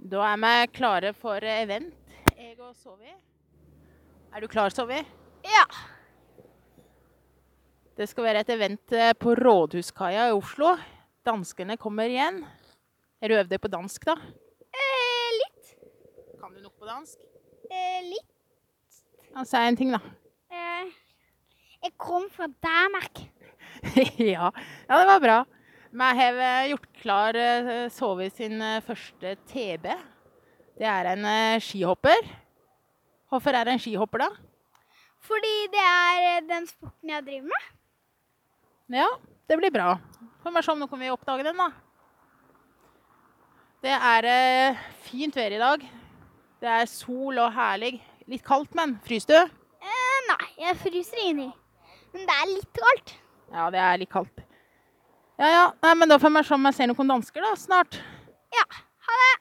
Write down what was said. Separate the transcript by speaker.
Speaker 1: Da er vi klare for event, jeg og Sovi. Er du klar, Sovi?
Speaker 2: Ja.
Speaker 1: Det skal være et event eh, på Rådhuskaia i Oslo. Danskene kommer igjen. Er du øvd deg på dansk, da?
Speaker 2: Eh, litt.
Speaker 1: Kan du nok på dansk?
Speaker 2: Eh, litt.
Speaker 1: Ja, Si en ting, da.
Speaker 2: Eh, jeg kom fra Danmark.
Speaker 1: ja. ja, det var bra. Vi har gjort klar eh, Sovi sin eh, første TB. Det er en eh, skihopper. Hvorfor er det en skihopper, da?
Speaker 2: Fordi det er den sporten jeg driver med.
Speaker 1: Ja, det blir bra. Får vi se om nå kan vi oppdage den, da. Det er fint vær i dag. Det er sol og herlig. Litt kaldt, men fryser du?
Speaker 2: Eh, nei, jeg fryser ingenting. Men det er litt kaldt.
Speaker 1: Ja, det er litt kaldt. Ja ja, Nei, men da får jeg se om jeg ser noen dansker da, snart.
Speaker 2: Ja. Ha det.